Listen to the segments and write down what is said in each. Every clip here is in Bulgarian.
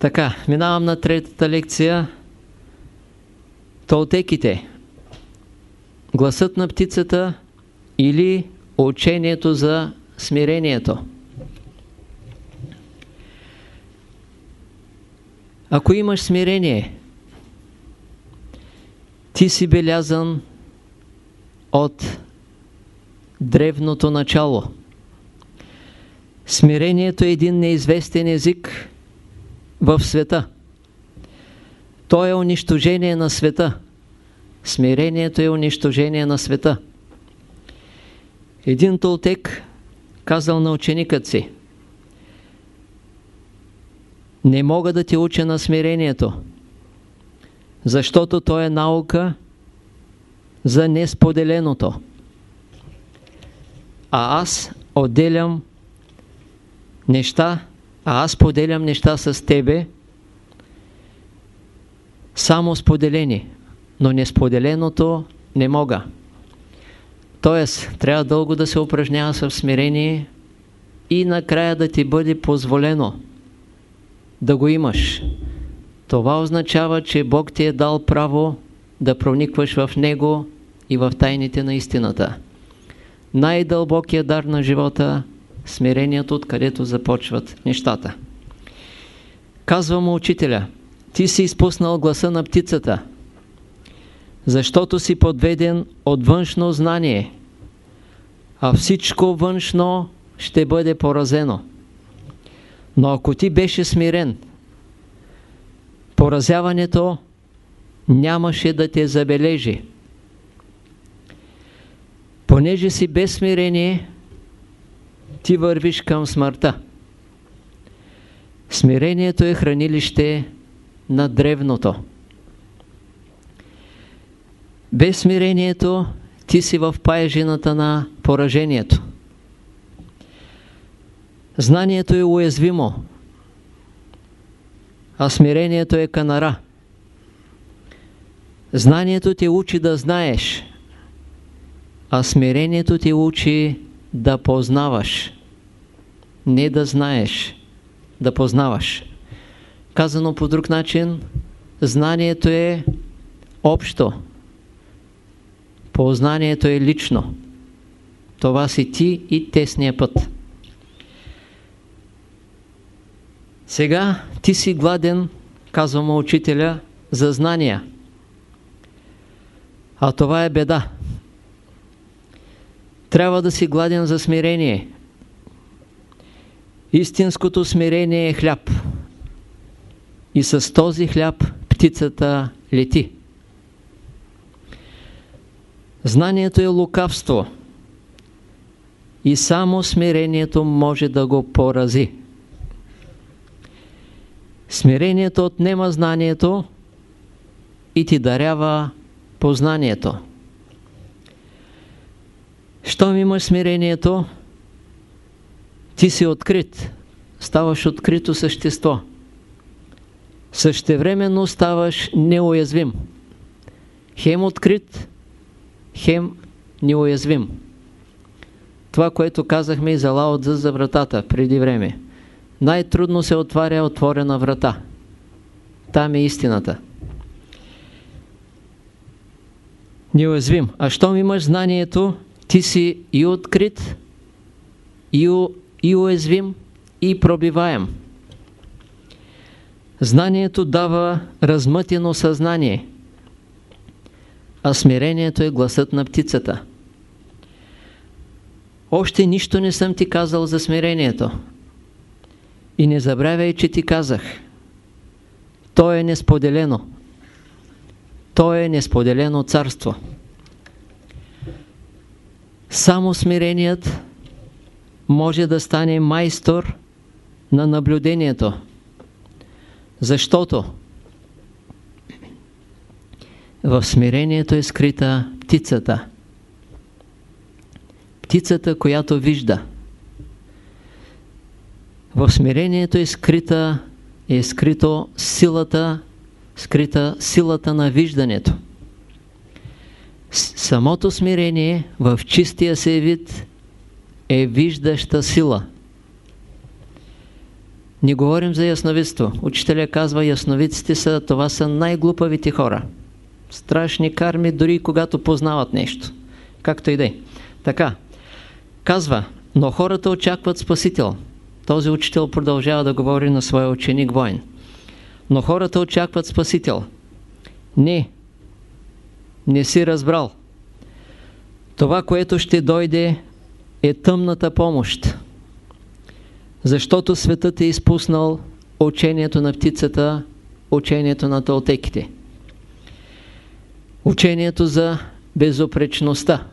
Така, минавам на третата лекция. Толтеките. Гласът на птицата или учението за смирението. Ако имаш смирение, ти си белязан от древното начало. Смирението е един неизвестен език в света. То е унищожение на света. Смирението е унищожение на света. Един толтек казал на ученикът си Не мога да те уча на смирението, защото то е наука за несподеленото. А аз отделям неща, а аз поделям неща с тебе, само споделени, но несподеленото не мога. Тоест, трябва дълго да се упражнява в смирение и накрая да ти бъде позволено да го имаш. Това означава, че Бог ти е дал право да проникваш в Него и в тайните на истината. Най-дълбокият дар на живота смирението, откъдето започват нещата. Казва му учителя, ти си изпуснал гласа на птицата, защото си подведен от външно знание, а всичко външно ще бъде поразено. Но ако ти беше смирен, поразяването нямаше да те забележи. Понеже си без смирение, ти вървиш към смъртта. Смирението е хранилище на древното. Без смирението ти си в паежината на поражението. Знанието е уязвимо, а смирението е канара. Знанието те учи да знаеш, а смирението те учи да познаваш. Не да знаеш, да познаваш. Казано по друг начин, знанието е общо. Познанието е лично. Това си ти и тесния път. Сега ти си гладен, казвам учителя, за знания. А това е беда. Трябва да си гладен за смирение. Истинското смирение е хляб. И с този хляб птицата лети. Знанието е лукавство. И само смирението може да го порази. Смирението отнема знанието и ти дарява познанието. Щом имаш смирението, ти си открит. Ставаш открито същество. Същевременно ставаш неуязвим. Хем открит, хем неуязвим. Това, което казахме и за Лаотза за вратата преди време. Най-трудно се отваря отворена врата. Там е истината. Неуязвим. А щом имаш знанието, ти си и открит, и, и уязвим, и пробиваем. Знанието дава размътено съзнание, а смирението е гласът на птицата. Още нищо не съм ти казал за смирението. И не забравяй, че ти казах. То е несподелено. То е несподелено царство. Само смиреният може да стане майстор на наблюдението. Защото в смирението е скрита птицата. Птицата, която вижда. В смирението е скрита е скрито силата, скрита силата на виждането. Самото смирение в чистия се вид е виждаща сила. Не говорим за ясновидство. Учителя казва, ясновидците са, това са най-глупавите хора. Страшни карми, дори когато познават нещо. Както и да е. Така, казва, но хората очакват Спасител. Този учител продължава да говори на своя ученик воин. Но хората очакват Спасител. Не, не си разбрал. Това, което ще дойде, е тъмната помощ. Защото светът е изпуснал учението на птицата, учението на толтеките. Учението за безопречността.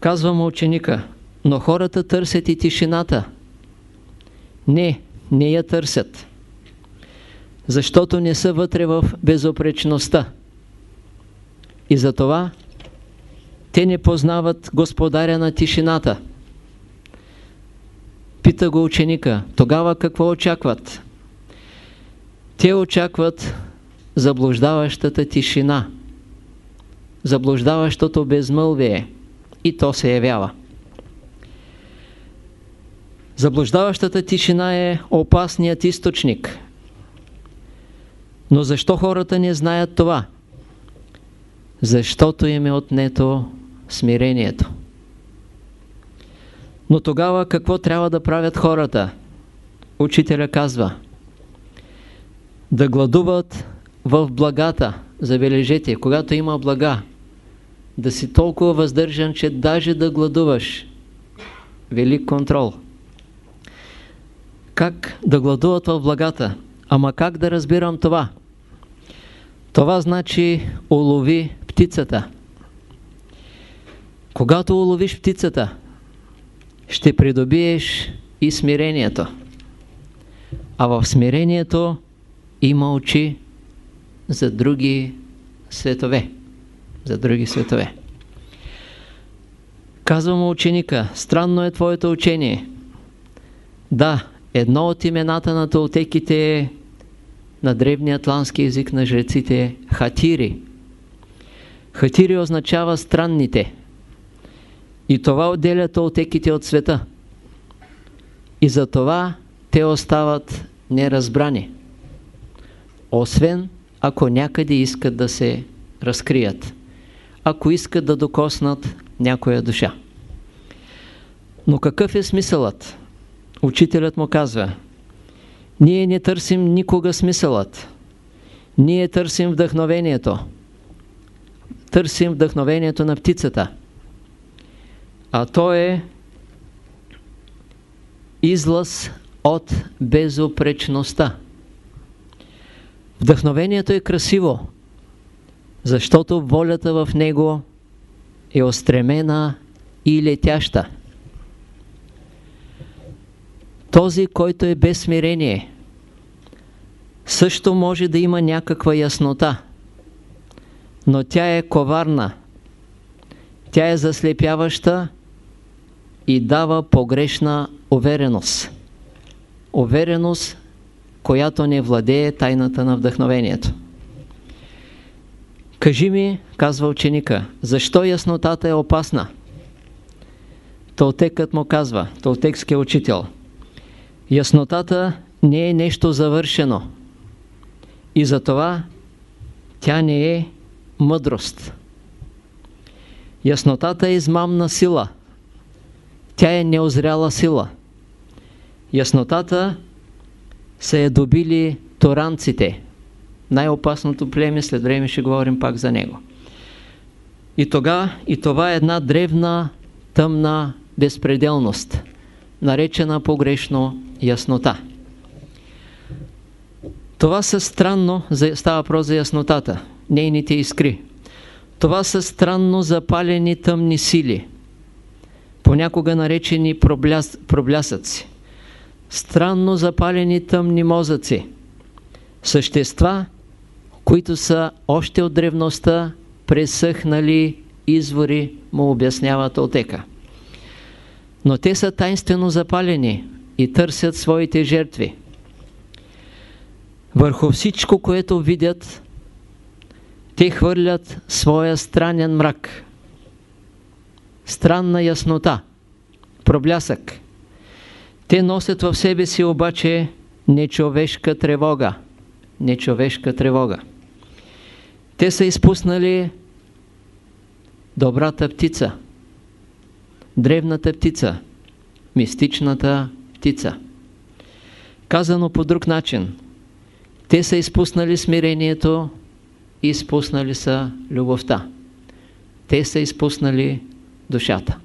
Казвам ученика, но хората търсят и тишината. Не, не я търсят. Защото не са вътре в безопречността. И затова те не познават господаря на тишината. Пита го ученика, тогава какво очакват? Те очакват заблуждаващата тишина, заблуждаващото безмълвие и то се явява. Заблуждаващата тишина е опасният източник. Но защо хората не знаят това? Защото им е отнето смирението. Но тогава какво трябва да правят хората? Учителя казва да гладуват в благата. Забележете, когато има блага, да си толкова въздържан, че даже да гладуваш. Велик контрол. Как да гладуват в благата? Ама как да разбирам това? Това значи улови птицата. Когато уловиш птицата, ще придобиеш и смирението. А в смирението има очи за други светове. За други светове. Казвам ученика, странно е твоето учение. Да, едно от имената на толтеките е на древния атлантски език на жреците хатири. Хатири означава странните. И това отделя толтеките от света. И за това те остават неразбрани. Освен ако някъде искат да се разкрият. Ако искат да докоснат някоя душа. Но какъв е смисълът? Учителят му казва, ние не търсим никога смисълът. Ние търсим вдъхновението. Търсим вдъхновението на птицата а то е излъз от безопречността. Вдъхновението е красиво, защото волята в него е устремена и летяща. Този, който е без смирение, също може да има някаква яснота, но тя е коварна. Тя е заслепяваща и дава погрешна увереност. Увереност, която не владее тайната на вдъхновението. Кажи ми, казва ученика, защо яснотата е опасна? Толтекът му казва, толтекския учител, яснотата не е нещо завършено и затова тя не е мъдрост. Яснотата е измамна сила – тя е неозряла сила. Яснотата са е добили торанците. Най-опасното племе, след време ще говорим пак за него. И, тога, и това е една древна, тъмна безпределност, наречена погрешно яснота. Това са странно, става въпрос за яснотата, нейните искри. Това са странно запалени тъмни сили – понякога наречени пробляс, проблясъци, странно запалени тъмни мозъци, същества, които са още от древността пресъхнали извори, му обяснява Толтека. Но те са тайнствено запалени и търсят своите жертви. Върху всичко, което видят, те хвърлят своя странен мрак – странна яснота, проблясък. Те носят в себе си обаче нечовешка тревога. Нечовешка тревога. Те са изпуснали добрата птица, древната птица, мистичната птица. Казано по друг начин, те са изпуснали смирението, изпуснали са любовта. Те са изпуснали душата.